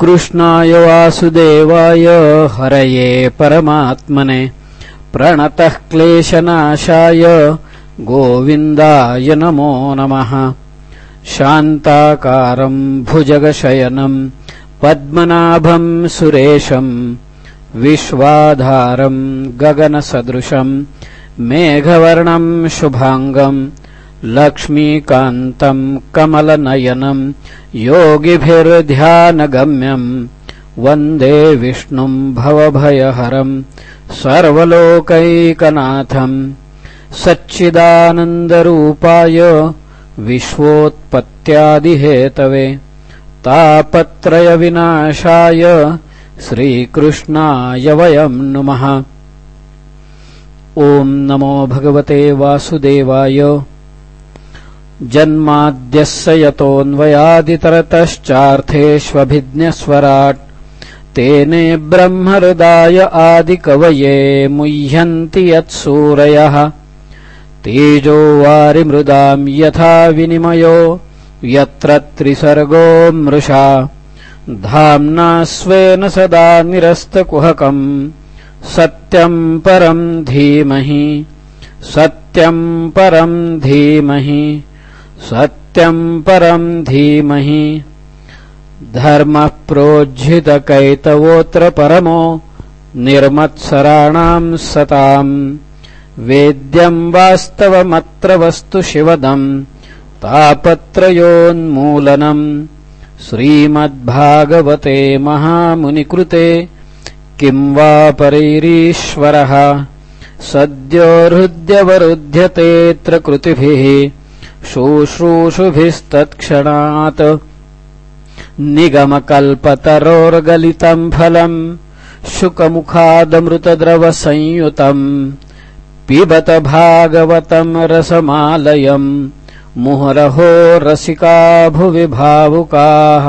कृष्णाय वासुदेवाय हरये परमात्मने प्रणतः क्लेशनाशाय गोविन्दाय नमो नमः। शान्ताकारम् भुजगशयनम् पद्मनाभम् सुरेशम् विश्वाधारम् गगनसदृशम् मेघवर्णम् शुभाङ्गम् लक्ष्मीकान्तम् कमलनयनम् योगिभिर्ध्यानगम्यम् वन्दे विष्णुम् भवभयहरम् सर्वलोकैकनाथम् सच्चिदानन्दरूपाय विश्वोत्पत्त्यादिहेतवे तापत्रयविनाशाय श्रीकृष्णाय वयम् नुमः। ॐ नमो भगवते वासुदेवाय। जन्माद्यस्य यतोऽन्वयादितरतश्चार्थेष्वभिज्ञस्वराट्। तेने ब्रह्महृदाय आदिकवये मुह्यन्ति यत्सूरयः। तेजो वारिमृदाम् यथा विनिमयो यत्र त्रिसर्गो मृषा। धाम्ना स्वेन सदा निरस्तकुहकम्। सत्यम् परम् धीमहि सत्यम् परम् धीमहि सत्यम् परम् धीमहि। धर्मः प्रोज्झितकैतवोऽत्र परमो निर्मत्सराणाम् सताम्। वेद्यम् वास्तवमत्र वस्तु शिवदम्। तापत्रयोन्मूलनम्। श्रीमद्भागवते महामुनिकृते किम् वा परैरीश्वरः। सद्यो हृद्यवरुध्यतेऽत्र कृतिभिः शुश्रूषुभिस्तत्क्षणात् निगमकल्पतरोर्गलितम् फलम् शुकमुखादमृतद्रवसंयुतम् पिबत भागवतम् रसमालयम् मुहुरहो रसिका भुवि भावुकाः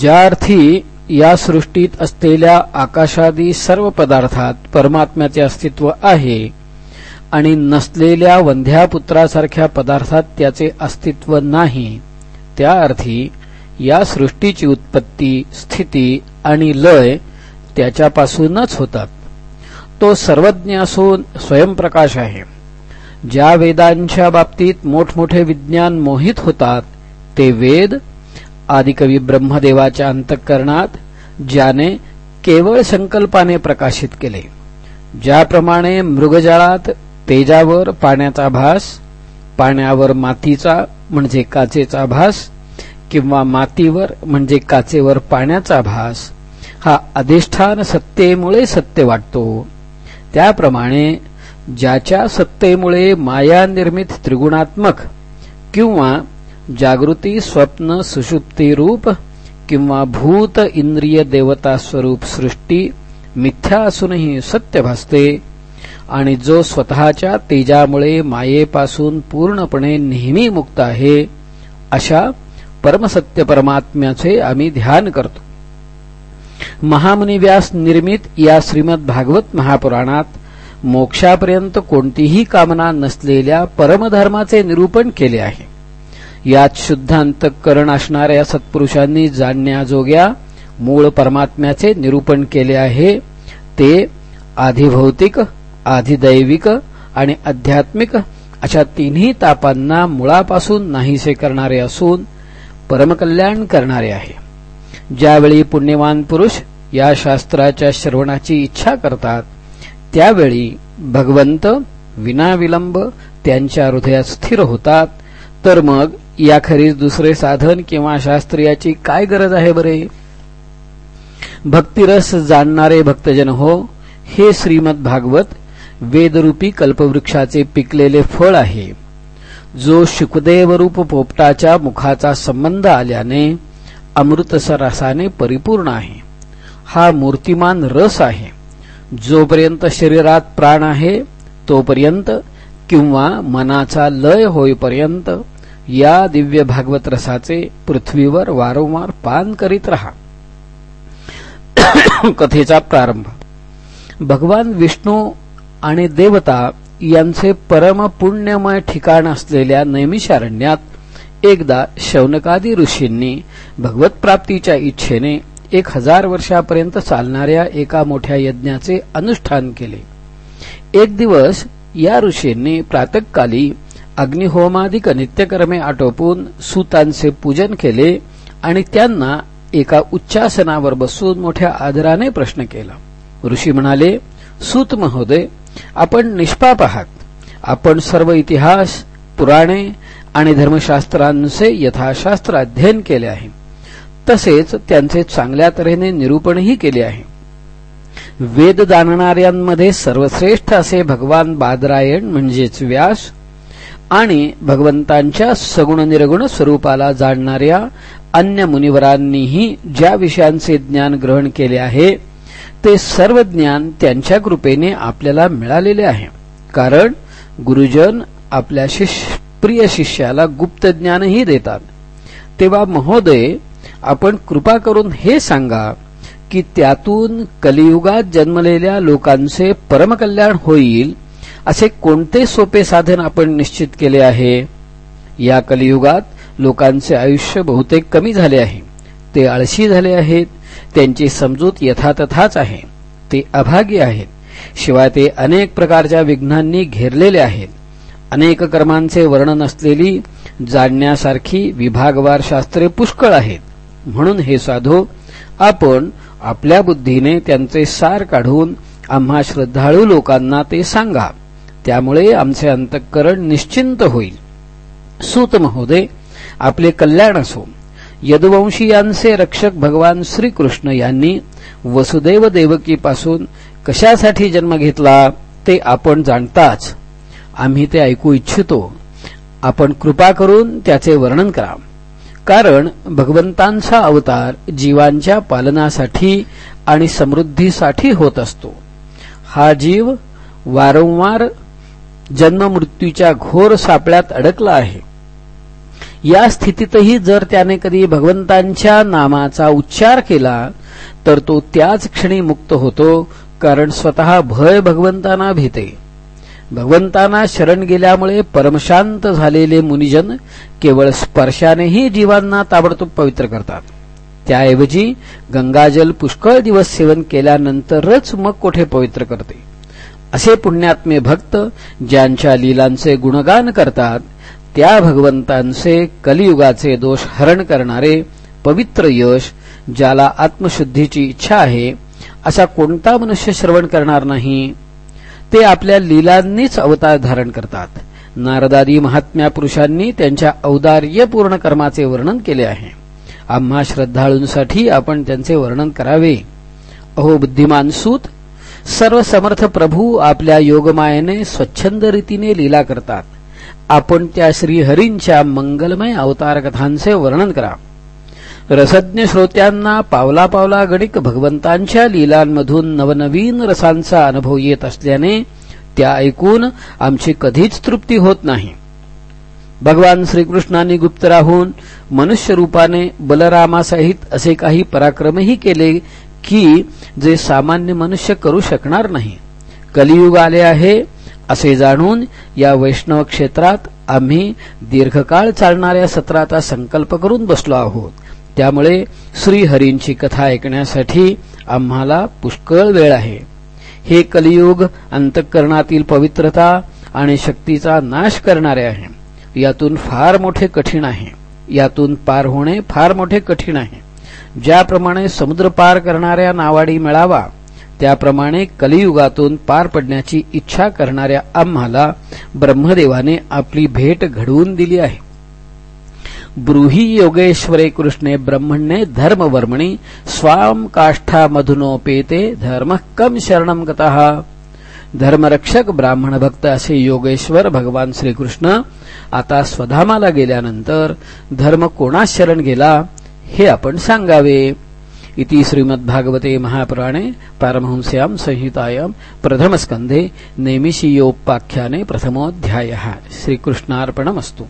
ज्यार्थी या सृष्टीत असलेल्या आकाशादी सर्व पदार्थात परमात्म्याचे अस्तित्व आहे आणि नसलेल्या वंध्या पुत्रासारख्या पदार्थात त्याचे अस्तित्व नाही. त्या अर्थी या सृष्टीची उत्पत्ती स्थिती आणि लय त्याच्यापासूनच होतात. तो सर्वज्ञ असून स्वयंप्रकाश आहे. ज्या वेदांच्या बाबतीत मोठमोठे विज्ञान मोहित होतात ते वेद आदिकवी ब्रह्मदेवाच्या अंतःकरणात ज्याने केवळ संकल्पाने प्रकाशित केले ज्याप्रमाणे मृगजाळात तेजावर पाण्याचा भास पाण्यावर मातीचा म्हणजे काचेचा भास किंवा मातीवर म्हणजे काचेवर पाण्याचा भास हा अधिष्ठान सत्तेमुळे सत्य वाटतो. त्याप्रमाणे ज्याच्या सत्तेमुळे माया निर्मित त्रिगुणात्मक किंवा जागृती स्वप्न सुषुप्ती रूप किंवा भूत इंद्रिय देवता स्वरूप सृष्टी मिथ्या असूनही सत्य भासते आणि जो स्वतःच्या तेजामुळे मायेपासून पूर्णपणे नेहमी मुक्त आहे अशा परमसत्य परमात्म्याचे आम्ही ध्यान करतो. महामुनी व्यास निर्मित या श्रीमद भागवत महापुराणात मोक्षापर्यंत कोणतीही कामना नसलेल्या परमधर्माचे निरूपण केले आहे. यात शुद्धांत करण असणाऱ्या सत्पुरुषांनी जाणण्याजोग्या मूळ परमात्म्याचे निरूपण केले आहे ते आधिभौतिक आधिदैविक आणि आध्यात्मिक अशा तिन्ही तापांना मुळापासून नाहीसे करणारे असून परमकल्याण करणारे आहे. ज्यावेळी पुण्यवान पुरुष या शास्त्राच्या श्रवणाची इच्छा करतात त्यावेळी भगवंत विनाविलंब त्यांच्या हृदयात स्थिर होतात. तर मग याखेरीज दुसरे साधन किंवा शास्त्रीयाची काय गरज आहे बरे? भक्तिरस जाणणारे भक्तजन हो हे श्रीमद भागवत वेदरूपी कल्पवृक्षाचे पिकलेले फळ आहे. जो शुकदेवरूप पोपटाच्या मुखाचा संबंध आल्याने अमृतसरसाने परिपूर्ण आहे. हा मूर्तिमान रस आहे. जोपर्यंत शरीरात प्राण आहे तोपर्यंत किंवा मनाचा लय होईपर्यंत या दिव्य भागवत रसाचे पृथ्वीवर वारंवार पान करीत रहा. कथेचा प्रारंभ. भगवान विष्णू आणि देवता यांचे परम पुण्यमय ठिकाण असलेल्या नैमिषारण्यात एकदा शौनकादी ऋषींनी भगवत प्राप्तीच्या इच्छेने एक हजार वर्षापर्यंत चालणाऱ्या एका मोठ्या यज्ञाचे अनुष्ठान केले. एक दिवस या ऋषींनी प्रातकाली अग्निहोमादिक नित्यकर्मे आटोपून सुतांचे पूजन केले आणि त्यांना एका उच्चासनावर बसून मोठ्या आदराने प्रश्न केला. ऋषी म्हणाले सूत महोदय आपण निष्पाप आहात. आपण सर्व इतिहास पुराणे आणि धर्मशास्त्रांचे यथाशास्त्र अध्ययन केले आहे. तसेच त्यांचे चांगल्या तऱ्हेने निरूपणही केले आहे. वेद जाणणाऱ्यांमध्ये सर्वश्रेष्ठ असे भगवान बादरायण म्हणजेच व्यास आणि भगवंतांच्या सगुण निर्गुण स्वरूपाला जाणणाऱ्या अन्य मुनिवरांनीही ज्या विषयांचे ज्ञान ग्रहण केले आहे ते सर्व ज्ञान त्यांच्या कृपेने आपल्याला मिळालेले आहे. कारण गुरुजन आपल्या शिष्य प्रिय शिष्याला गुप्त ज्ञानही देतात. तेव्हा महोदय आपण कृपा करून हे सांगा की त्यातून कलियुगात जन्मलेल्या लोकांचे परमकल्याण होईल असे कोणते सोपे साधन आपण निश्चित केले आहे? या कलियुगात लोकांचे आयुष्य बहुतेक कमी झाले आहे. ते आळशी झाले आहेत. त्यांची समजूत यथातथाच आहे. ते अभागी आहेत. शिवाय ते अनेक प्रकारच्या विघ्नांनी घेरलेले आहेत. अनेक कर्मांचे वर्णन असलेली जाणण्यासारखी विभागवार शास्त्रे पुष्कळ आहेत. म्हणून हे साधो आपण आपल्या बुद्धीने त्यांचे सार काढून आम्हा श्रद्धाळू लोकांना ते सांगा. त्यामुळे आमचे अंतःकरण निश्चिंत होईल. सूत महोदय आपले कल्याण असो. यदुवंशीयांचे रक्षक भगवान श्रीकृष्ण यांनी वसुदेव देवकीपासून कशासाठी जन्म घेतला ते आपण जाणताच. आम्ही ते ऐकू इच्छितो. आपण कृपा करून त्याचे वर्णन करा. कारण भगवंतांचा अवतार जीवांच्या पालनासाठी आणि समृद्धीसाठी होत असतो. हा जीव वारंवार जन्ममृत्यूच्या घोर सापळ्यात अडकला आहे. या स्थितीतही जर त्याने कधी भगवंतांच्या नामाचा उच्चार केला तर तो त्याच क्षणी मुक्त होतो कारण स्वतः भय भगवंतांना भीते. भगवंतांना शरण गेल्यामुळे परमशांत झालेले मुनिजन केवळ स्पर्शानेही जीवांना ताबडतोब पवित्र करतात. त्याऐवजी गंगाजल पुष्कळ दिवस सेवन केल्यानंतरच मग कोठे पवित्र करते? असे पुण्यात्मे भक्त ज्यांच्या लीलांचे गुणगान करतात त्या भगवंतांचे कलियुगाचे दोष हरण करणारे पवित्र यश ज्याला आत्मशुद्धीची इच्छा आहे असा कोणता मनुष्य श्रवण करणार नाही? ते आपल्या लीलांनीच अवतार धारण करतात. नारदादी महात्म्या पुरुषांनी त्यांच्या औदार्यपूर्ण कर्माचे वर्णन केले आहे. आम्हा श्रद्धाळूंसाठी आपण त्यांचे वर्णन करावे. अहो बुद्धिमान सूत सर्व समर्थ प्रभू आपल्या योगमायेने स्वच्छंद रीतीने लीला करतात. आपण त्या श्रीहरींच्या मंगलमय अवतार कथांचे वर्णन करा. रसज्ञ श्रोत्यांना पावला पावला गणिक भगवंतांच्या लीलांमधून नवनवीन रसांचा अनुभव येत असल्याने त्या ऐकून आमची कधीच तृप्ती होत नाही. भगवान श्रीकृष्णांनी गुप्त राहून मनुष्य रूपाने बलरामासहित असे काही पराक्रमही केले की जे सामान्य मनुष्य करू शकणार नाही. कलियुग आले आहे असे जाणून या वैष्णव क्षेत्रात आम्ही दीर्घकाळ चालणाऱ्या सत्राचा संकल्प करून बसलो आहोत. त्यामुळे श्रीहरींची कथा ऐकण्यासाठी आम्हाला पुष्कळ वेळ आहे. हे कलियुग अंतःकरणातील पवित्रता आणि शक्तीचा नाश करणारे आहे. यातून फार मोठे कठीण आहे. यातून पार होणे फार मोठे कठीण आहे. ज्याप्रमाणे समुद्र पार करणाऱ्या नावाडी मिळावा त्याप्रमाणे कलियुगातून पार पडण्याची इच्छा करणाऱ्या आम्हाला ब्रह्मदेवाने आपली भेट घडवून दिली आहे. ब्रूही योगेश्वरे कृष्णे ब्रह्मणे धर्मवर्मणी स्वाम काष्ठा मधुनोपेते धर्म कम शरण गतः। धर्मरक्षक ब्राह्मण भक्त असे योगेश्वर भगवान श्रीकृष्ण आता स्वधामाला गेल्यानंतर धर्म कोणास शरण गेला हे आपण सांगावे. इति श्रीमद्भागवते महापुराणे पारमहंस्यां संहितायां प्रथमस्कन्धे नैमिषीयोपाख्याने प्रथमोऽध्यायः। श्रीकृष्णार्पणमस्तु।